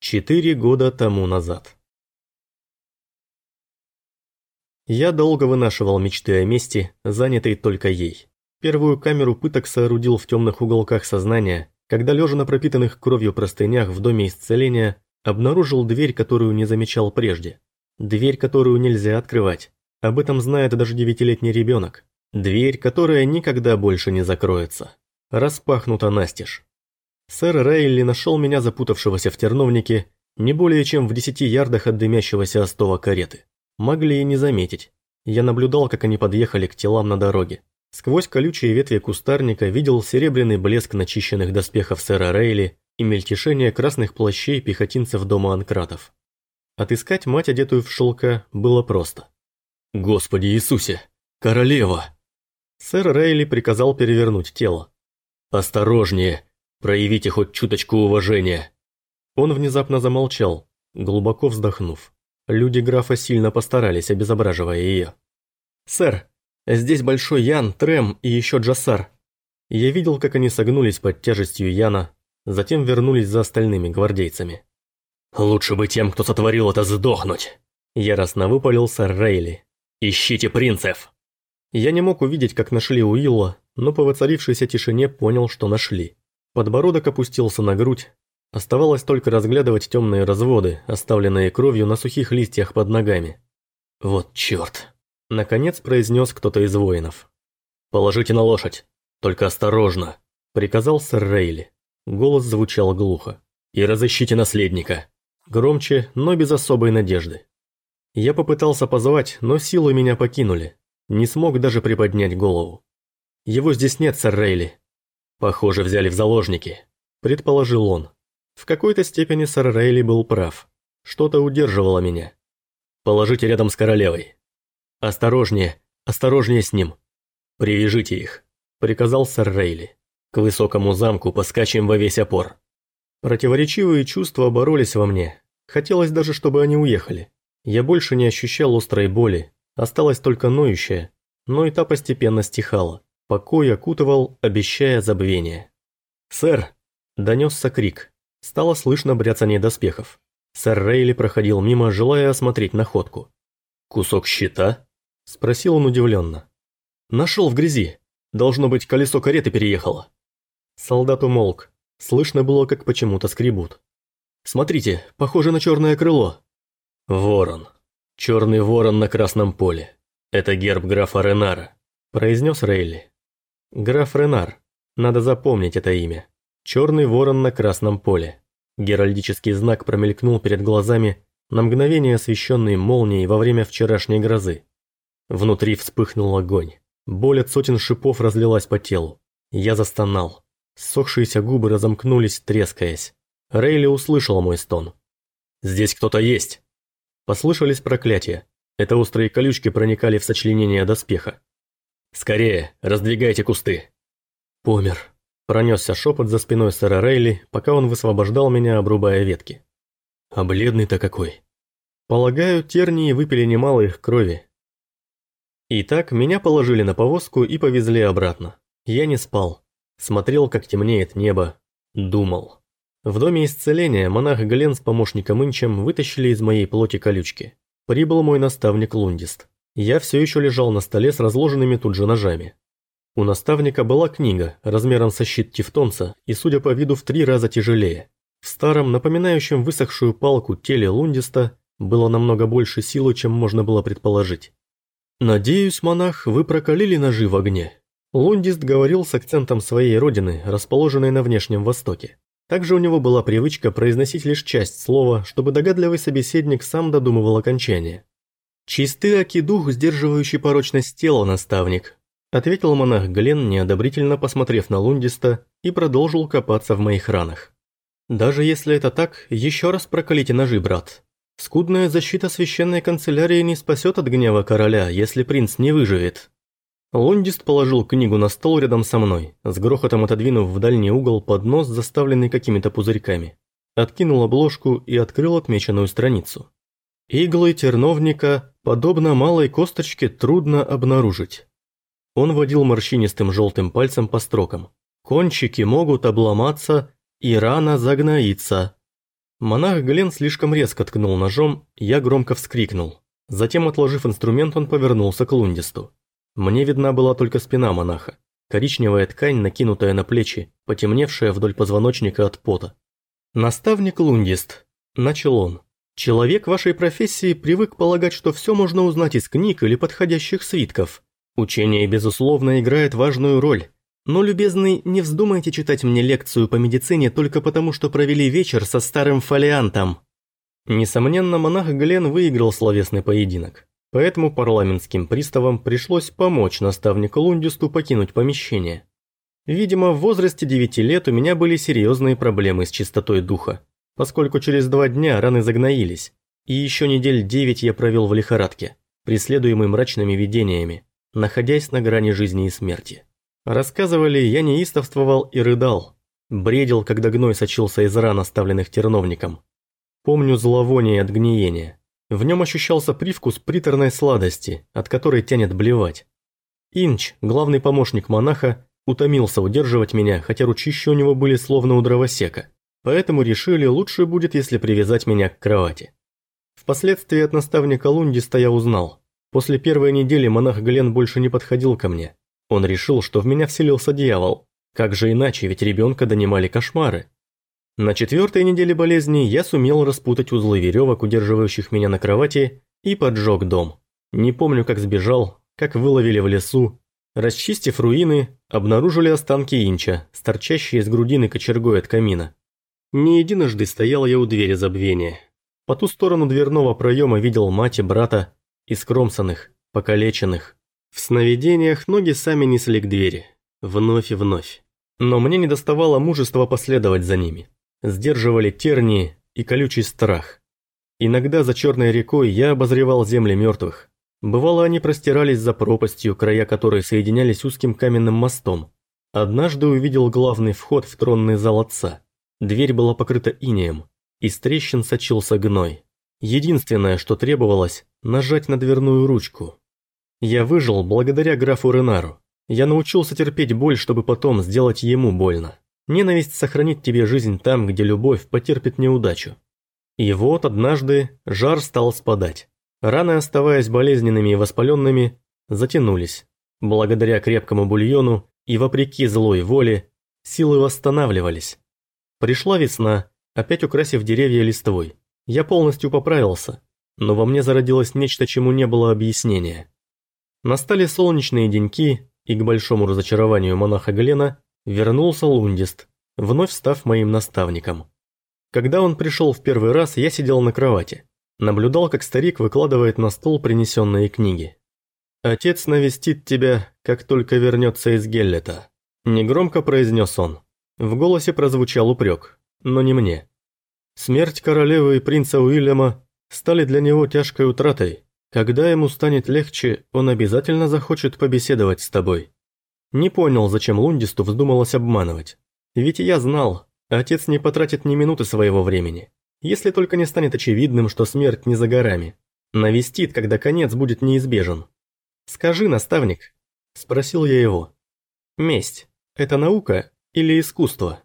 Четыре года тому назад. Я долго вынашивал мечты о мести, занятой только ей. Первую камеру пыток соорудил в темных уголках сознания, когда лежа на пропитанных кровью простынях в доме исцеления, обнаружил дверь, которую не замечал прежде. Дверь, которую нельзя открывать. Об этом знает даже девятилетний ребенок. Дверь, которая никогда больше не закроется. Распахнута настежь. Сэр Рейли нашел меня запутавшегося в терновнике не более чем в десяти ярдах от дымящегося остова кареты. Могли и не заметить. Я наблюдал, как они подъехали к телам на дороге. Сквозь колючие ветви кустарника видел серебряный блеск начищенных доспехов сэра Рейли и мельтешение красных плащей пехотинцев дома анкратов. Отыскать мать, одетую в шелка, было просто. «Господи Иисусе! Королева!» Сэр Рейли приказал перевернуть тело. «Осторожнее! Проявите хоть чуточку уважения!» Он внезапно замолчал, глубоко вздохнув. Люди графа сильно постарались, обезображивая ее. «Сэр, здесь Большой Ян, Трем и еще Джассар». Я видел, как они согнулись под тяжестью Яна, затем вернулись за остальными гвардейцами. «Лучше бы тем, кто сотворил это, сдохнуть!» Яростно выпалил сэр Рейли. «Ищите принцев!» Я не мог увидеть, как нашли Уилла, но по воцарившейся тишине понял, что нашли. Подбородок опустился на грудь. Оставалось только разглядывать темные разводы, оставленные кровью на сухих листьях под ногами. «Вот черт!» – наконец произнес кто-то из воинов. «Положите на лошадь, только осторожно!» – приказал сэр Рейли. Голос звучал глухо. «И разыщите наследника!» Громче, но без особой надежды. Я попытался позвать, но силы меня покинули. Не смог даже приподнять голову. «Его здесь нет, сэр Рейли», Похоже, взяли в заложники, предположил он. В какой-то степени сэр Рейли был прав. Что-то удерживало меня. Положите рядом с королевой. Осторожнее, осторожнее с ним. Привяжите их, приказал сэр Рейли. К высокому замку поскачем во весь опор. Противоречивые чувства боролись во мне. Хотелось даже, чтобы они уехали. Я больше не ощущал острой боли, осталась только ноющая, но и та постепенно стихала. Покой окутывал, обещая забвение. «Сэр!» – донесся крик. Стало слышно бряцание доспехов. Сэр Рейли проходил мимо, желая осмотреть находку. «Кусок щита?» – спросил он удивленно. «Нашел в грязи. Должно быть, колесо кареты переехало». Солдат умолк. Слышно было, как почему-то скребут. «Смотрите, похоже на черное крыло». «Ворон. Черный ворон на красном поле. Это герб графа Ренара», – произнес Рейли. Граф Ренар. Надо запомнить это имя. Черный ворон на красном поле. Геральдический знак промелькнул перед глазами, на мгновение освещенный молнией во время вчерашней грозы. Внутри вспыхнул огонь. Боль от сотен шипов разлилась по телу. Я застонал. Сохшиеся губы разомкнулись, трескаясь. Рейли услышал мой стон. «Здесь кто-то есть!» Послышались проклятия. Это острые колючки проникали в сочленение доспеха. «Скорее, раздвигайте кусты!» «Помер!» – пронесся шепот за спиной сэра Рейли, пока он высвобождал меня, обрубая ветки. «А бледный-то какой!» Полагаю, тернии выпили немало их крови. Итак, меня положили на повозку и повезли обратно. Я не спал. Смотрел, как темнеет небо. Думал. В доме исцеления монах Глен с помощником Инчем вытащили из моей плоти колючки. Прибыл мой наставник Лундист. Я все еще лежал на столе с разложенными тут же ножами. У наставника была книга, размером со щит тевтонца и, судя по виду, в три раза тяжелее. В старом, напоминающем высохшую палку теле Лундиста было намного больше силы, чем можно было предположить. «Надеюсь, монах, вы прокалили ножи в огне». Лундист говорил с акцентом своей родины, расположенной на Внешнем Востоке. Также у него была привычка произносить лишь часть слова, чтобы догадливый собеседник сам додумывал окончание. «Чистый аки дух, сдерживающий порочность тела, наставник», ответил монах Глен, неодобрительно посмотрев на Лундиста, и продолжил копаться в моих ранах. «Даже если это так, еще раз прокалите ножи, брат. Скудная защита священной канцелярии не спасет от гнева короля, если принц не выживет». Лундист положил книгу на стол рядом со мной, с грохотом отодвинув в дальний угол поднос, заставленный какими-то пузырьками. Откинул обложку и открыл отмеченную страницу. Иглы терновника, подобно малой косточке, трудно обнаружить. Он водил морщинистым желтым пальцем по строкам. Кончики могут обломаться и рано загноиться. Монах Глен слишком резко ткнул ножом, я громко вскрикнул. Затем, отложив инструмент, он повернулся к Лундисту. Мне видна была только спина монаха. Коричневая ткань, накинутая на плечи, потемневшая вдоль позвоночника от пота. «Наставник Лундист», – начал он. «Человек вашей профессии привык полагать, что все можно узнать из книг или подходящих свитков. Учение, безусловно, играет важную роль. Но, любезный, не вздумайте читать мне лекцию по медицине только потому, что провели вечер со старым фолиантом». Несомненно, монах Глен выиграл словесный поединок. Поэтому парламентским приставам пришлось помочь наставнику Лундисту покинуть помещение. Видимо, в возрасте 9 лет у меня были серьезные проблемы с чистотой духа, поскольку через два дня раны загноились, и еще недель 9 я провел в лихорадке, преследуемый мрачными видениями, находясь на грани жизни и смерти. Рассказывали, я неистовствовал и рыдал, бредил, когда гной сочился из ран, оставленных терновником. Помню зловоние от гниения. В нем ощущался привкус приторной сладости, от которой тянет блевать. Инч, главный помощник монаха, утомился удерживать меня, хотя ручища у него были словно у дровосека. Поэтому решили, лучше будет, если привязать меня к кровати. Впоследствии от наставника Лундиста я узнал. После первой недели монах Глен больше не подходил ко мне. Он решил, что в меня вселился дьявол. Как же иначе, ведь ребенка донимали кошмары. На четвертой неделе болезни я сумел распутать узлы веревок, удерживающих меня на кровати, и поджег дом. Не помню, как сбежал, как выловили в лесу. Расчистив руины, обнаружили останки инча, торчащие из грудины кочергой от камина. Не единожды стоял я у двери забвения. По ту сторону дверного проема видел мать и брата, искромсанных, покалеченных. В сновидениях ноги сами несли к двери, вновь и вновь. Но мне не доставало мужества последовать за ними сдерживали тернии и колючий страх. Иногда за черной рекой я обозревал земли мертвых. Бывало, они простирались за пропастью, края которой соединялись узким каменным мостом. Однажды увидел главный вход в тронный зал отца. Дверь была покрыта инеем. Из трещин сочился гной. Единственное, что требовалось – нажать на дверную ручку. Я выжил благодаря графу Ренару. Я научился терпеть боль, чтобы потом сделать ему больно. Ненависть сохранит тебе жизнь там, где любовь потерпит неудачу. И вот однажды жар стал спадать. Раны, оставаясь болезненными и воспаленными, затянулись. Благодаря крепкому бульону и вопреки злой воле, силы восстанавливались. Пришла весна, опять украсив деревья листвой. Я полностью поправился, но во мне зародилось нечто, чему не было объяснения. Настали солнечные деньки, и к большому разочарованию монаха Глена Вернулся Лундист, вновь став моим наставником. Когда он пришел в первый раз, я сидел на кровати. Наблюдал, как старик выкладывает на стол принесенные книги. «Отец навестит тебя, как только вернется из Геллета», – негромко произнес он. В голосе прозвучал упрек, но не мне. Смерть королевы и принца Уильяма стали для него тяжкой утратой. Когда ему станет легче, он обязательно захочет побеседовать с тобой. Не понял, зачем Лундисту вздумалось обманывать. Ведь я знал, отец не потратит ни минуты своего времени. Если только не станет очевидным, что смерть не за горами. Навестит, когда конец будет неизбежен. «Скажи, наставник», – спросил я его. «Месть – это наука или искусство?»